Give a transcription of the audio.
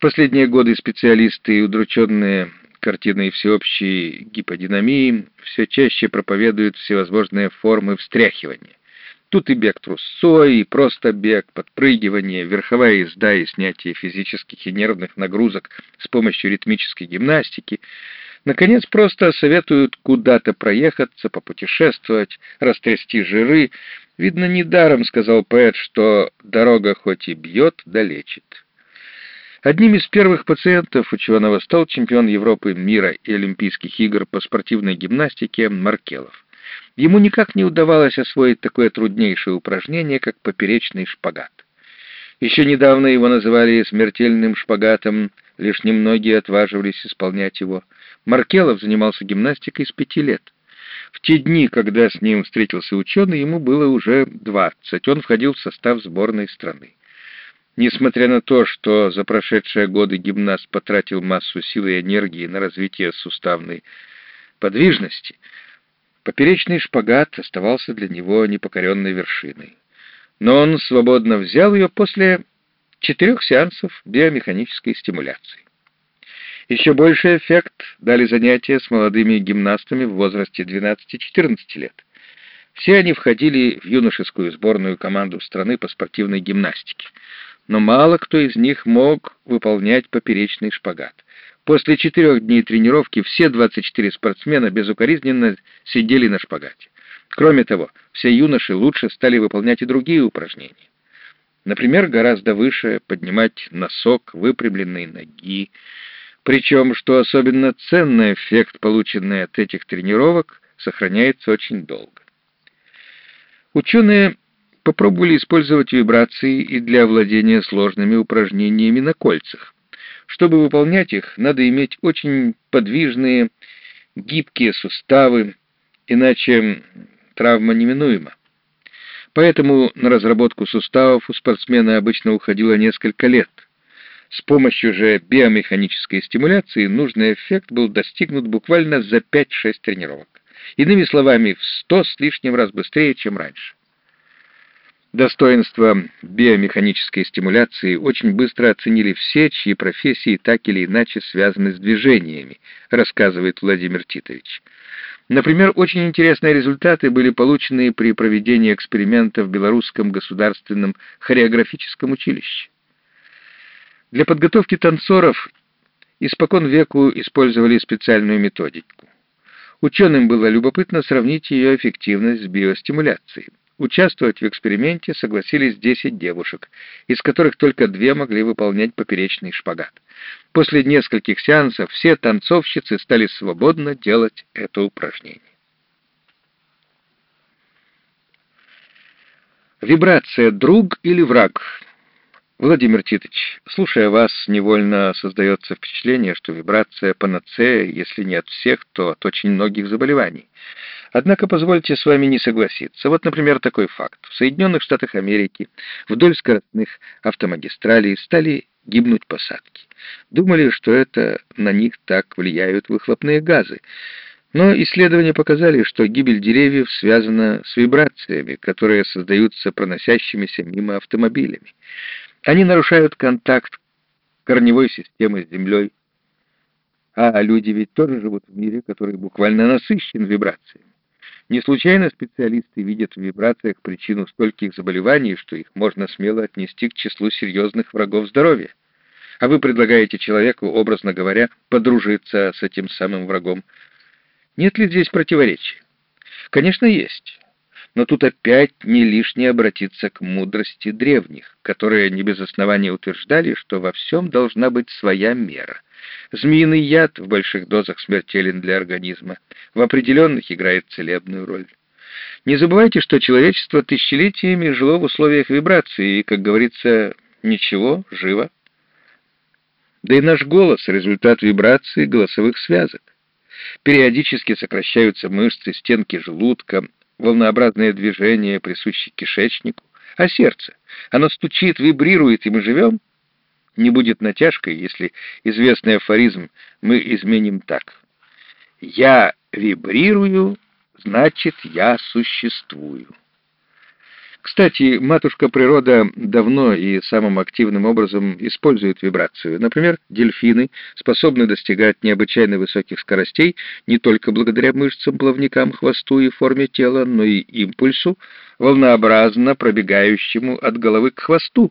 последние годы специалисты, удрученные картиной всеобщей гиподинамии, все чаще проповедуют всевозможные формы встряхивания. Тут и бег трусцой, и просто бег, подпрыгивание, верховая езда и снятие физических и нервных нагрузок с помощью ритмической гимнастики. Наконец, просто советуют куда-то проехаться, попутешествовать, растрясти жиры. Видно, недаром, сказал поэт, что дорога хоть и бьет, да лечит. Одним из первых пациентов ученого стал чемпион Европы, мира и Олимпийских игр по спортивной гимнастике Маркелов. Ему никак не удавалось освоить такое труднейшее упражнение, как поперечный шпагат. Еще недавно его называли смертельным шпагатом, лишь немногие отваживались исполнять его. Маркелов занимался гимнастикой с пяти лет. В те дни, когда с ним встретился ученый, ему было уже двадцать. Он входил в состав сборной страны. Несмотря на то, что за прошедшие годы гимнаст потратил массу сил и энергии на развитие суставной подвижности, Поперечный шпагат оставался для него непокоренной вершиной. Но он свободно взял ее после четырех сеансов биомеханической стимуляции. Еще больший эффект дали занятия с молодыми гимнастами в возрасте 12-14 лет. Все они входили в юношескую сборную команду страны по спортивной гимнастике, но мало кто из них мог выполнять поперечный шпагат. После четырех дней тренировки все 24 спортсмена безукоризненно сидели на шпагате. Кроме того, все юноши лучше стали выполнять и другие упражнения. Например, гораздо выше поднимать носок выпрямленной ноги. Причем, что особенно ценный эффект, полученный от этих тренировок, сохраняется очень долго. Ученые попробовали использовать вибрации и для овладения сложными упражнениями на кольцах. Чтобы выполнять их, надо иметь очень подвижные, гибкие суставы, иначе травма неминуема. Поэтому на разработку суставов у спортсмена обычно уходило несколько лет. С помощью же биомеханической стимуляции нужный эффект был достигнут буквально за 5-6 тренировок. Иными словами, в 100 с лишним раз быстрее, чем раньше. Достоинства биомеханической стимуляции очень быстро оценили все, чьи профессии так или иначе связаны с движениями, рассказывает Владимир Титович. Например, очень интересные результаты были получены при проведении эксперимента в Белорусском государственном хореографическом училище. Для подготовки танцоров испокон веку использовали специальную методику. Ученым было любопытно сравнить ее эффективность с биостимуляцией. Участвовать в эксперименте согласились 10 девушек, из которых только две могли выполнять поперечный шпагат. После нескольких сеансов все танцовщицы стали свободно делать это упражнение. Вибрация «друг» или «враг» Владимир Титович, слушая вас, невольно создается впечатление, что вибрация панацея, если не от всех, то от очень многих заболеваний. Однако позвольте с вами не согласиться. Вот, например, такой факт. В Соединенных Штатах Америки вдоль скоростных автомагистралей стали гибнуть посадки. Думали, что это на них так влияют выхлопные газы. Но исследования показали, что гибель деревьев связана с вибрациями, которые создаются проносящимися мимо автомобилями. Они нарушают контакт корневой системы с Землей. А люди ведь тоже живут в мире, который буквально насыщен вибрациями. Не случайно специалисты видят в вибрациях причину стольких заболеваний, что их можно смело отнести к числу серьезных врагов здоровья. А вы предлагаете человеку, образно говоря, подружиться с этим самым врагом. Нет ли здесь противоречия? Конечно, есть. Но тут опять не лишнее обратиться к мудрости древних, которые не без основания утверждали, что во всем должна быть своя мера. Змеиный яд в больших дозах смертелен для организма, в определенных играет целебную роль. Не забывайте, что человечество тысячелетиями жило в условиях вибрации, и, как говорится, ничего, живо. Да и наш голос — результат вибрации голосовых связок. Периодически сокращаются мышцы стенки желудка, волнообразное движение, присущее кишечнику, а сердце. Оно стучит, вибрирует, и мы живем. Не будет натяжкой, если известный афоризм мы изменим так. «Я вибрирую, значит, я существую». Кстати, матушка природа давно и самым активным образом использует вибрацию. Например, дельфины способны достигать необычайно высоких скоростей не только благодаря мышцам, плавникам, хвосту и форме тела, но и импульсу, волнообразно пробегающему от головы к хвосту,